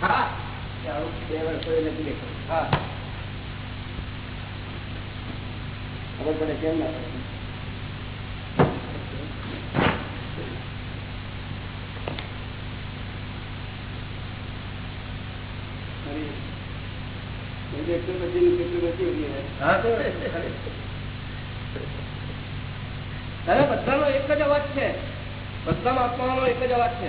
હા કે આવું બે નથી હા ખબર પડે કેમ ના પડે અરે, એ જેટલું નથી ને તેટલું નથી ઉડી આવે. હા તો બધાનો એક જ અવાજ છે બધામાં આપવાનો એક જ અવાજ છે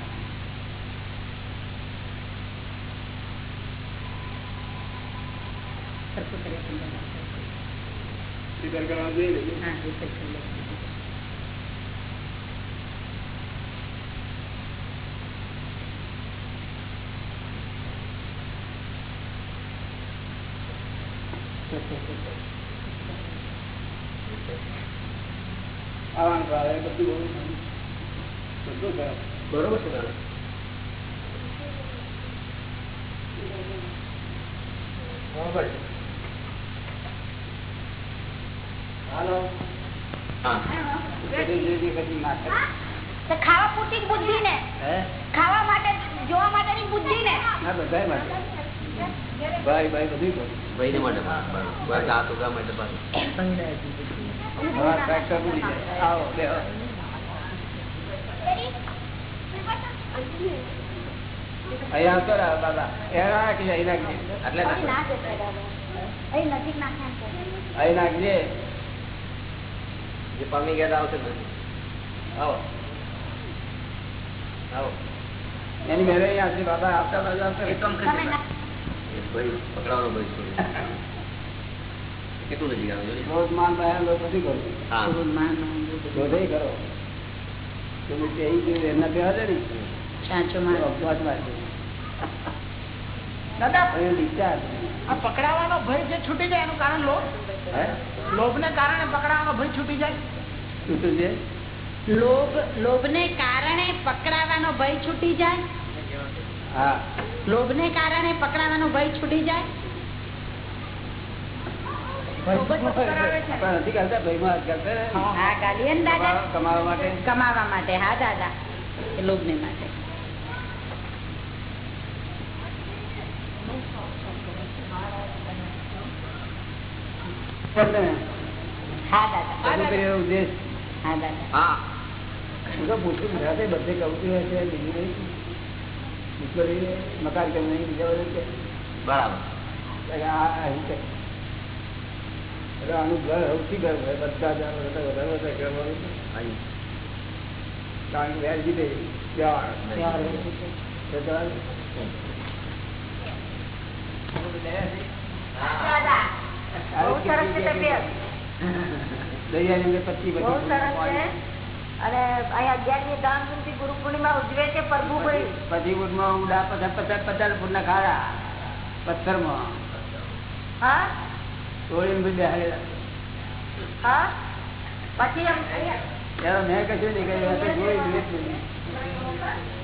સરખું કરી આપો દાદા. સ્વીકાર કરવાનું જોઈએ ને. હા તો કરી લે. આવવાનું ભાવે બધું બહુ બધું સરસ. બરોબર છે દાદા બરોબર છે હાલો બધું જે જે કદી નાખે. તો ખાવા પૂરતી જ બુદ્ધિ ને હે? ખાવા માટે જોવા માટેની બુદ્ધિ ને ના બધાય માટે ભાઈ ભાઈ બધું કરું ભાઈને માટે બસ આ તો ગા માટે પાછું હા ટ્રેક્ટર મળી જાય આવો બેહો. અહીંયા આવતો રહો બાબા અહીંયા નાખી અહીં નાખજે એટલે અહીં ના જશે દાદા અહીં નજીક નાખે એમ કહે. અહીં નાખજે જે પામી ગયા આવશે ને આવો આવો એની મેરે અહીં આવશે બાબા આવતા બાજુ આવતા રહો. તમે ના- એ ભાઈ પકડાવાનો ભાઈ છોડી કેટલું નજીક આવે જોડી રોજ માન બહાર લો બધું કરું હા. રોજે કરો. તમે તે એમના બેહા છે ને? સાચો તો અપવાદ મારજો. દાદા અહીં આ પકડાવાનો ભય જે છૂટી જાય એનું કારણ લોભ? હે? લોભ ને કારણે પકડાવાનો ભય છૂટી જાય? શું શું છે? લોભ લોભને કારણે પકડાવાનો ભય છૂટી જાય? હા. લોભને કારણે પકડાવાનો ભય છૂટી જાય ખૂબ જ કરાવે છે. પણ નથી કરતા ભાઈમાં હાથ કરતા ને. હા ગાલીએ ને દાદા કમાવા- માટે હા દાદા. લોભ ને માટે. કરને. હા દાદા. બધું કરીએ એવો ઉદ્દેશ હા દાદા. હા. હું તો પૂછું રાતે બધે કવતું હોય છે બીજું નહીં. ઈશ્વરી મકાન કેમ નહીં બીજા બધું બરાબર. એટલે આનું ઘર સૌથી ઘર હોય બધા જ વધારે વધારે. અહીં કારણ કે વ્યાજ ઉજવે અહીંયા ત્યારે મેં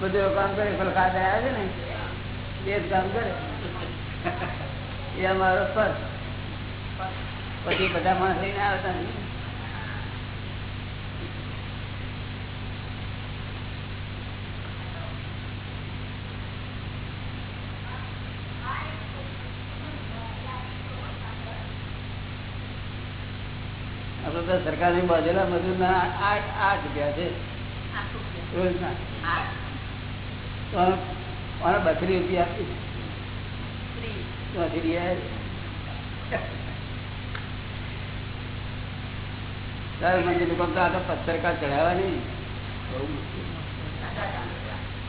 બધું કામ કરે આવ્યા છે ને એ જ કામ કરે. એ અમારો ફર્સ્ટ પછી બધા માણસ લઈને આવતા નહીં. તો સરકારની બાંધેલા મજૂર ના આઠ આઠ રૂપિયા છે. રોજના. આને રૂપિયા આપી. ત્યાંથી લઈ આવ્યા. તારે મંદિરનું કામ તો આ તો પથ્થર ચડાવવા નહીં બહુ મુશ્કેલ.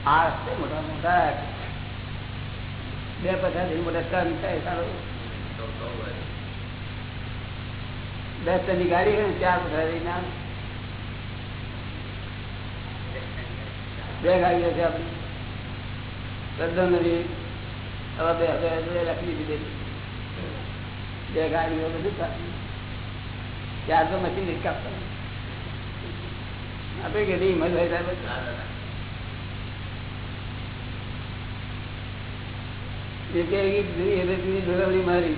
આ મોટા મોટા બે પચાસ મોટા કામ થાય સારું દસ ટનની ગાડી હોય ચાર પથરા ના બે ગાડી હશે આપણી તદ્દન હવે બે દીધી બે ગાડીઓ બધું ચાર તો મશીન જ કાપતા આપણે કે હિંમત હોય ત્યારે જે કે જુદી એટલે જુદી જોડાવડી મારી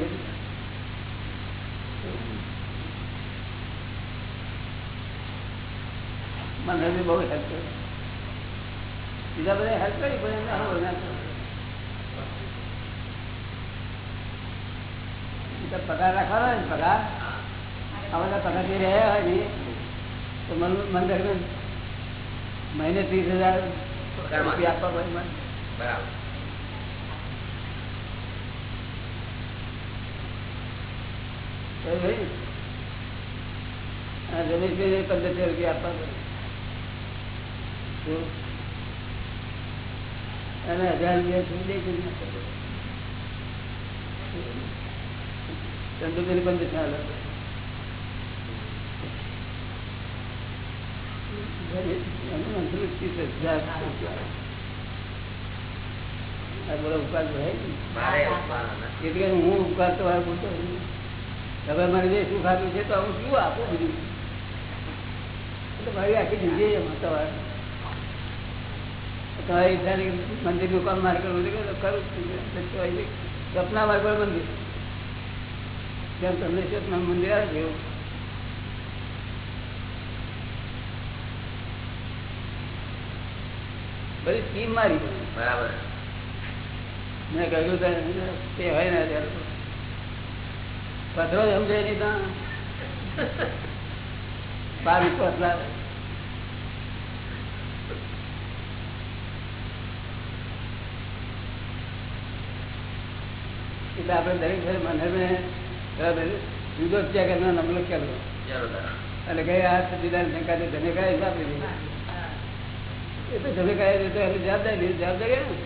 મને બી બહુ હેલ્પ કરી બીજા બધા હેલ્પ કરી પણ એમને આવું ના કર્યું. એ તો પગાર રાખવાનો ને પગાર અમારા પગાર જે રહ્યા હોય ને તો મન મન દરમિયાન મહિને ત્રીસ હજાર પગારમાં. રૂપિયા આપવા પડે મને બરાબર તો ભાઈ આ રમેશભાઈને પંદરસો રૂપિયા આપવા પડે શું? અને હજાર રૂપિયા શું દે છે? ચંદુભાઈ બધો ઉપવાસ નથી. એટલે હું ઉપકાર તો બોલતો હવે મને જે સુખ આપ્યું છે તો હું શું આપું બધું? એટલે મારી આખી જગ્યાએ એમાં તમારે ઈચ્છાની મંદિરનું કામ મારે કરવું કરું સપના મારે મંદિર. જેમ તમને સપના મંદિર આવે છે બધી સ્કીમ મારી બરાબર. મેં કહ્યું તો હોય ને ત્યારે. પથરો સમજાય નહીં ત્યાં બાર વિશ્વાસ એટલે આપણે દરેક મને જુદો ત્યાં કરનાર નામ લખેલો ચાલો અને કઈ આ સજીદાર શંકા ધને કાય હિસાબ લીધી એ તો ધને કાય તો એની જવાબદારી લીધી જવાબદારી ને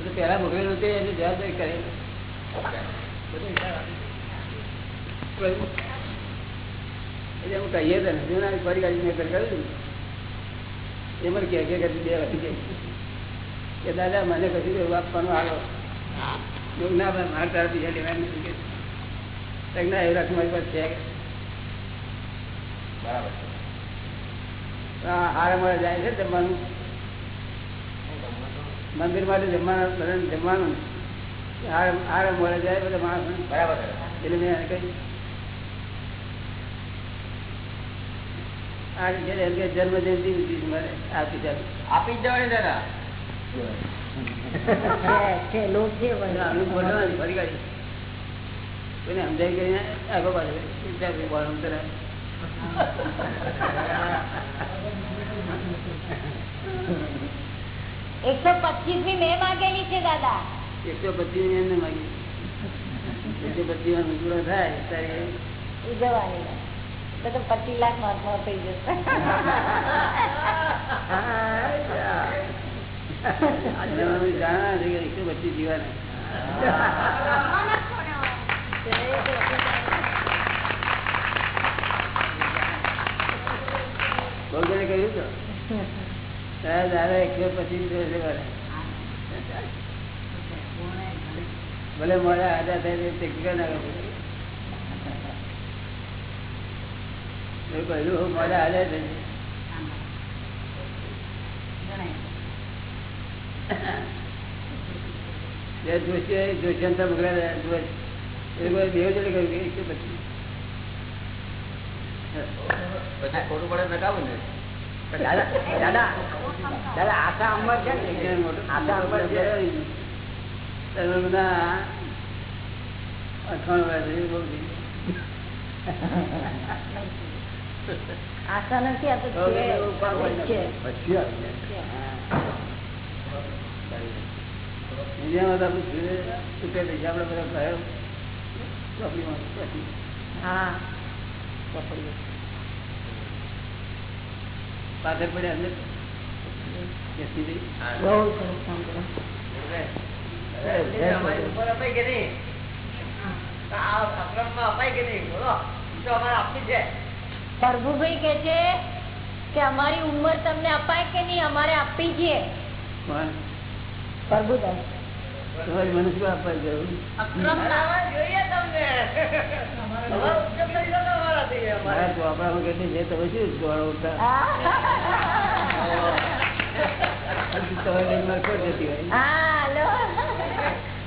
એ પહેલા ભોગવેલું તે એની જવાબદારી કરે બધું હિસાબ આપે. કોઈ- એટલે હું કહીએ તો ને જૂના ફરી ગાડી મેં કર્યું એમાં મને કહે કે બે જાય કે દાદા મને કશું એવું આપવાનું એવું ના તારા બીજા લેવાનું રાખું મારી પાસે છે બરાબર. હારે મળે જાય છે જમવાનું. મંદિર માટે જમવાનું બધાને જમવાનું. હારે મળે જાય બધા માણસ. બરાબર એટલે મેં કહ્યું. આ રીતે જન્મ જયંતિ આપી જવાની. દાદા એકસો પચીસની મેં માગેલી છે દાદા. એકસો પચીસ એમને માગી. એકસો પચીસમાં પૂરો થાય ત્યારે ઉજવવાની તો પચીસ લાખ મહાત્મા થઈ જશે. જાણવા છે કે જીવાના બહુજને કહ્યું તો? દાદા, એકસો ભલે મોડા આધા થાય તે ટીકા ના. કહ્યું, મોડા આધા થઈ બે જોશી જોશિયંતા મગરા જોશ એ કોઈ બે જોડે કહ્યું કે એકસો પછી. ખોટું પડે નકામું ને. દાદા દાદા દાદા આશા અમર છે ને? આશા અમર છે. તમે બધા. અઠવાણ વર્ષ બહુ આશા નથી આ તો એવું હોય છે. પછી આવે. તો આપણે જોઈએ, છૂટે પૈસા આપણે બધા કયો ચોપડીમાં પછી હા. પાછળ પડ્યા અંદર બેસી જઈ. બહુ સરસ કામ કરો અપાય કે નહીં? અપાય કે નહીં? બોલો. તો અમારે આપી છે. પ્રભુભાઈ કે છે કે અમારી ઉંમર તમને અપાય કે નહીં? અમારે આપી છે? પ્રભુદાસ તમારી મને શું આપવા જરૂર છે તમે શું તમારી લઈને મારે ખોટ જતી હોય હા લો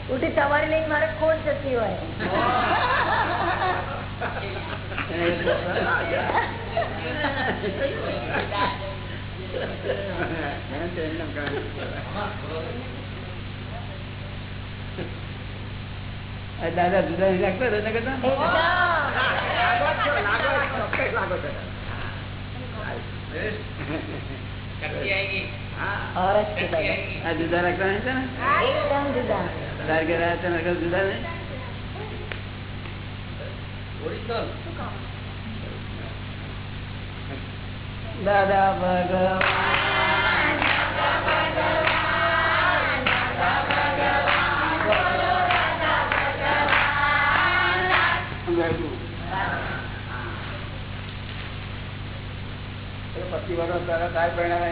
ઉઠી સવારે લઈને મારે ખોટ જતી હોય અને એક ચોપડા- એમ તો એમને કામ. આ દાદા જુદા નહીં લાગતા હતા કરતા? દાદા. આ જુદા રાખતા નહીં છે ને? જુદા તાર ઘરે આવ્યા હતા એના કરતા જુદા નહીં? દાદા ભગવાન. પચીસ વર્ષ તારા થાય પરિણામે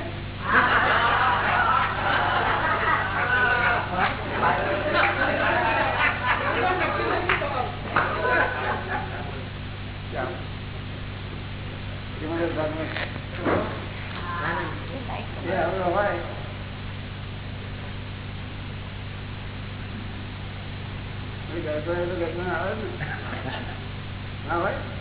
આવે ને હા હોય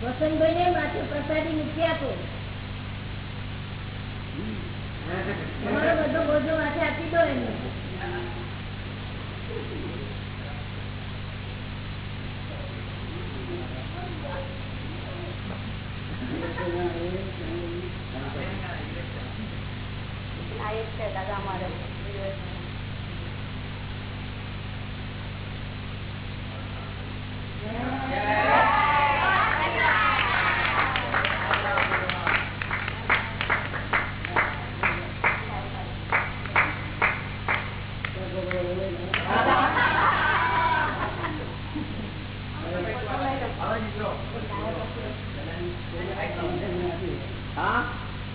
વસંતભાઈ ને માથે પ્રસાદી મૂકી આપો. તમારો બધો બોજો દાદા અમારે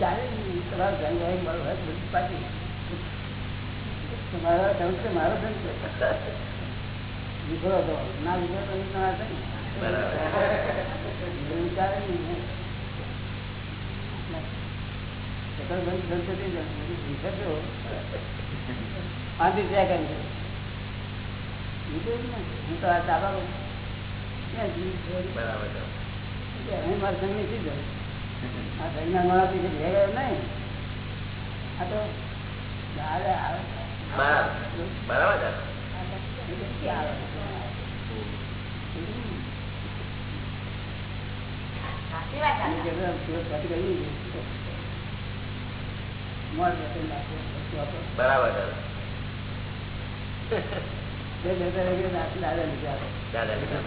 ચાલે તમારો ધન હોય, મારો હોય, પાછી. તમારો છે, મારો ધન છે. લીધો હતો. ના લીધો તો ને. નહીં. ધન છે ને. હું તો આ ક્યાં બરાબર હું મારા સંગની શી કરું? આ સંજ્ઞા મળવાથી ભેગા નહીં. આ તો બરાબર. બરાબર દાદા લીધે. દાદા લીધા?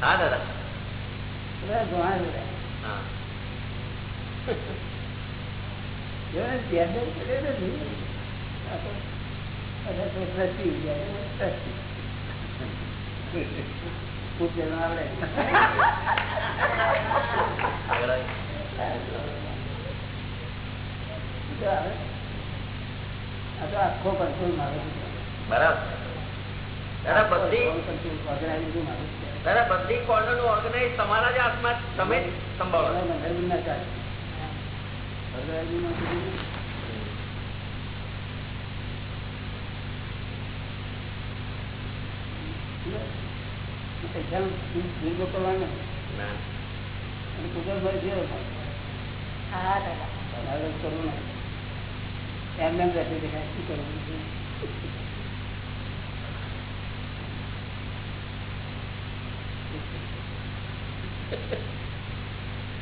હા દાદા. હા આખો કંટ્રોલ મારો બરાબર દાદા, બધી. દાદા, બધી કોર્નર ઓર્ગેનાઇઝ તમારા જ હાથમાં તમે સંભાળો એમને એમ રહેશે દેખાય શું કરવું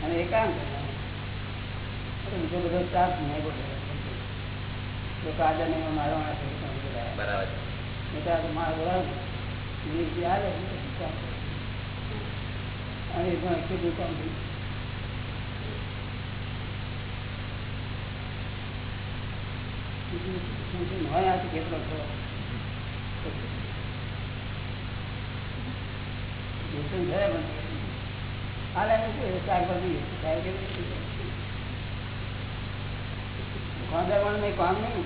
અને એકાંત. બીજો બધો સ્ટાફ નહીં બોલે લોકો આજે નહીં મારો માણસ છે, તમે બોલાયા. બરાબર નહીં તો આ તો મારો બોલાવો. વીસ જે હાલે ને પછી કામ કરે. અને એ પણ કેટલું કામ થયું હોય આ તો કેટલો થયો દૂષણ થયા પણ હાલ એમ શું શાકભાજી સાહેબ કેવી રીતે? ખાંદામાં નહીં. કામ નહીં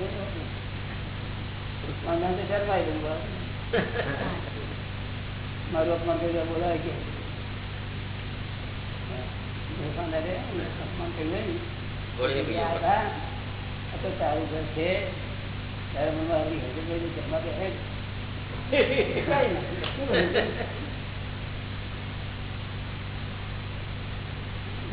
કોઈ હોતું. ખાંદાનું તો શરમાઈ ગયું. મારું અપમાન કર્યું બોલાય કે. દુકાનદારે અપમાન કર્યું તો તારું ઘર છે. ત્યારે મને આવી ઘરે કોઈ જમવા બેસે જ. કાંઈ ના. શું કરું? હું તો અપમાન થાય શું નહીં? બરાબર, બધું શું નહીં? કોઈ ચાલતું તો ના. જ્ઞાન મેળવવું અપમાન થઈ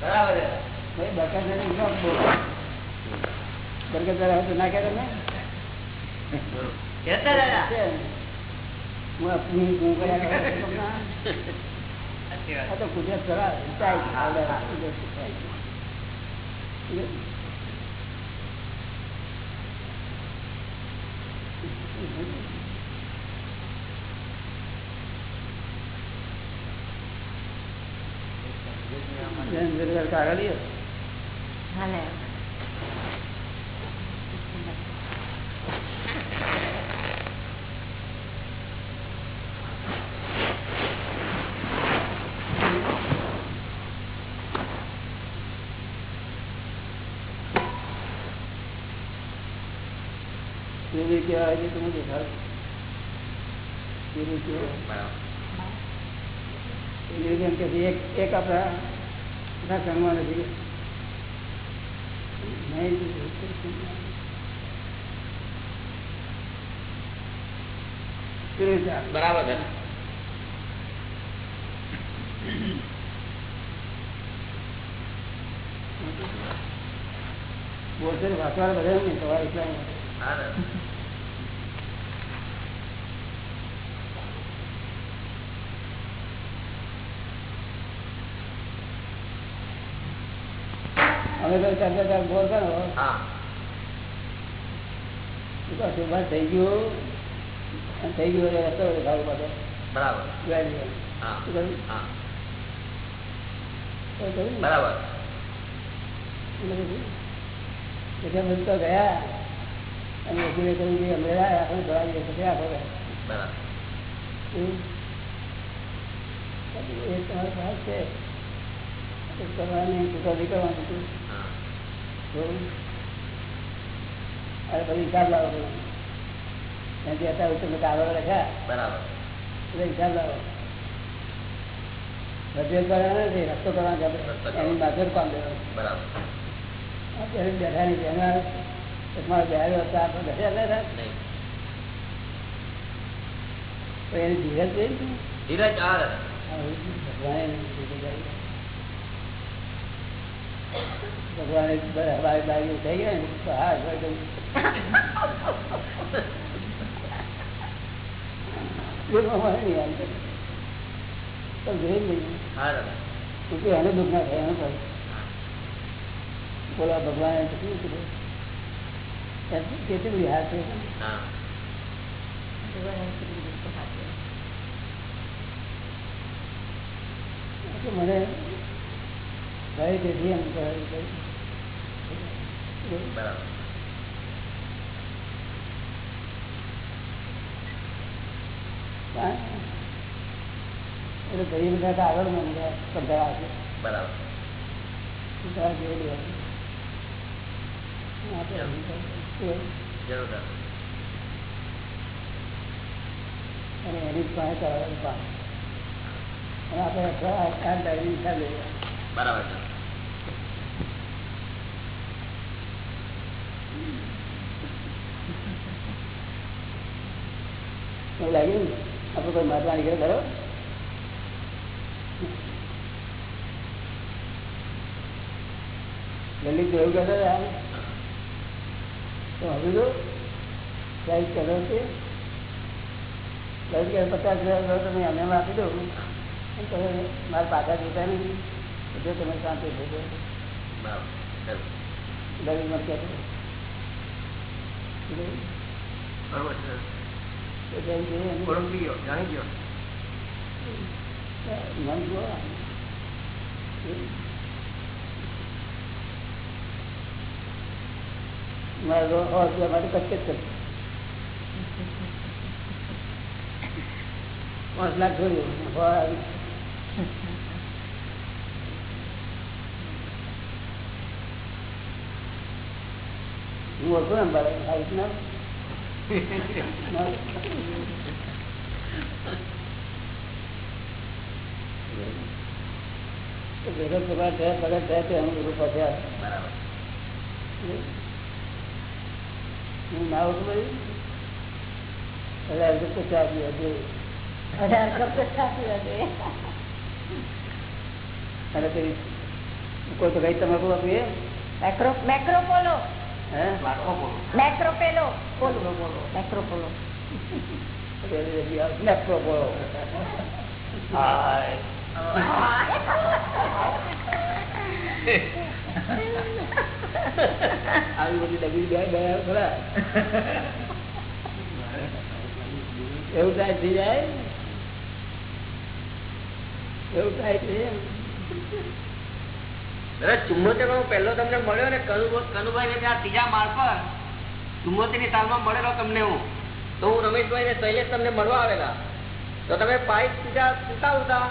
બરાબર. છે. ભાઈ બકાસાની ન બોલો. બરકતવાળા હું આપની હું કર્યા તો કુદરત જરૂર કાગળ છે તમે દેખાડો. કેવી કે એક એક આપણા આપણા સંઘમાં નથી બરાબર છે બોલશે ને બધા નહીં તમારે એટલા. અમે તો થઈ ગયું. થઈ ગયું એટલે રસ્તો દેખાડવો બધો બરાબર? બરાબર. ગયા. અને વકીલે કહ્યું કે અમે આપણે દવા લઈએ ક્યાં ખબર એ તમારી પાસે છે. કરવાની ચૂકવણી કરવાની હતું અરે પછી હિસાબ લાવો ત્યાંથી અત્યારે તમે કાગળ લખ્યા બરાબર. એટલે હિસાબ લાવો. બજેટ કરવાના નથી રસ્તો કરવાનો. એની બાજુ કામ દેવાનું બરાબર. બેઠા નહીં ભગવાને થઈ ગયા ને હા ભગવાન કેટલી બધી છે મને ભાઈ તેથી એમ બરાબર એટલે ભાઈ બધા તો આગળ મને સ્પર્ધા આપે બરાબર જેવી હોય. આપણે અને એની પાસે કરવાનું કામ. અને આપણે આ ડાયરી હિસાબ લઈએ બરાબર છે. એવું લાગ્યું આપણે કોઈ મહાત્મા નીકળે ખરો લલિત એવું કહેતા હતા તો હવે તો સાઈઝ કરો છે દસ હજાર પચાસ હજાર તમે અમે એમ આપી દો. તમે મારા પાકા જોતા નહીં એટલે તમે શાંતિ થઈ ગયો લલિતમાં કહેતો બરોબર છે એટલે એમ જોઈએ એમ ઓળખી ગયો જાણી ગયો મન જુઓ મારે સો રૂપિયા માટે કચ્છ જ પાંચ લાખ જોયું. હું ઓળખું ને અંબાલાલ હાઈટ ના? ભેગો પગાર થયા પગાર થયા તે અમુક રૂપિયા થયા બરાબર હું ના ઓળખું ભાઈ હજાર રૂપિયા. અને પેલી કોઈ તો કઈ તમાકુ આપીએ મેક્રો મેક્રો પોલો બોલો. મેક્રો પેલો. પોલો મેક્રો પોલો નેક્રો બોલો. હાય. આવી બધી ડબી બે બે ખરા. એવું થાય થઈ જાય? એવું થાય દાદા ચુમ્મોતેરમાં મળેલો તમને હું. તો હું રમેશભાઈ ને શૈલેષ તમને મળવા આવેલા. તો તમે પાઇપ સીધા હતા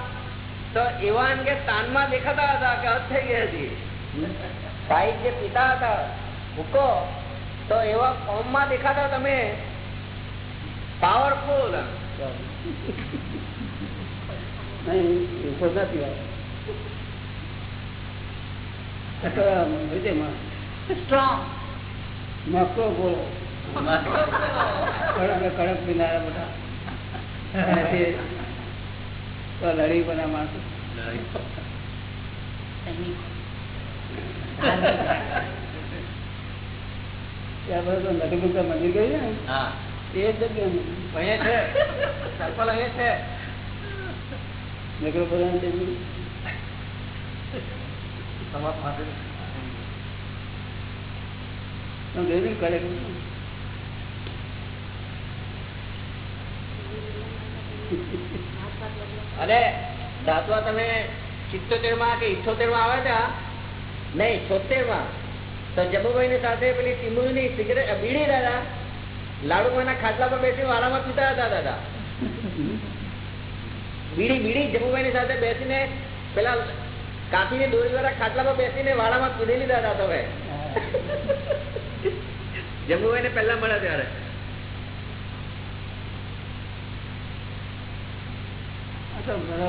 તો એવા કે તાનમાં દેખાતા હતા કે હદ થઈ ગઈ હતી. પાઇપ જે પીતા હતા ભૂકો તો એવા ફોર્મમાં દેખાતા તમે? પાવરફુલ સ્ટ્રોંગ મક્કો બોલો. કડક કડક પીનારા બધા. અને તે તો લડી બધા માણસો. ત્યાં અરે દાદવા તમે સિત્તોતેરમાં કે ઇઠોતેરમાં આવ્યા હતા નહીં છોતેરમાં તો જબુભાઈ ની સાથે પેલી ટીમુરી ની સિગરેટ બીડી દાદા. લાડુમાં ખાટલા પર બેસી વાળામાં પીતા હતા દાદા. બીડી બીડી જબુભાઈ ની સાથે બેસીને પેલા કાપી ની દોરી દ્વારા ખાટલા પર બેસીને વાળામાં પીધેલી દાદા તમે. જબુભાઈ ને પેલા મળ્યા ત્યારે.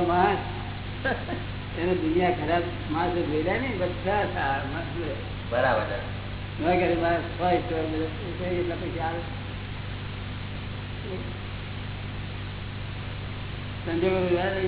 માણસ એને દુનિયા ખરાબ માણસ જોયેલા ને બધા. બરાબર. ના કરે મારા સ્વાય તો એટલા આવે. સંજોગો વ્યવહાર